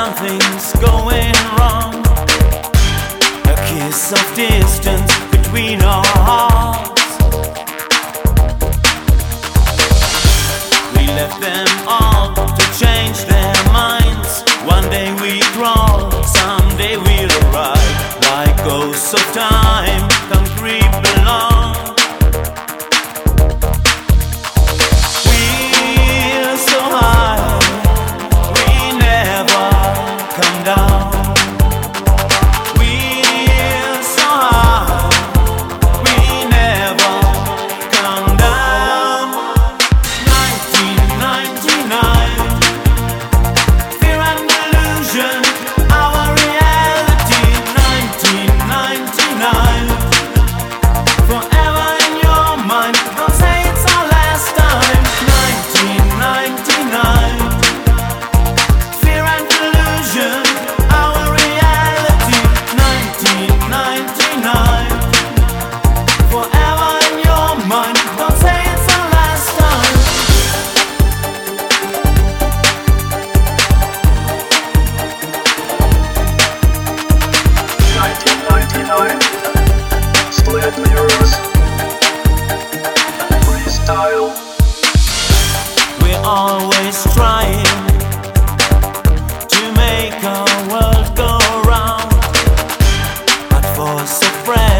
something's going wrong. A kiss of distance between our hearts. We left them all to change their minds. One day we crawl, someday we'll arrive. Like ghosts of time, come creeping always trying to make our world go round, but for a.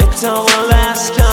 It's don't last.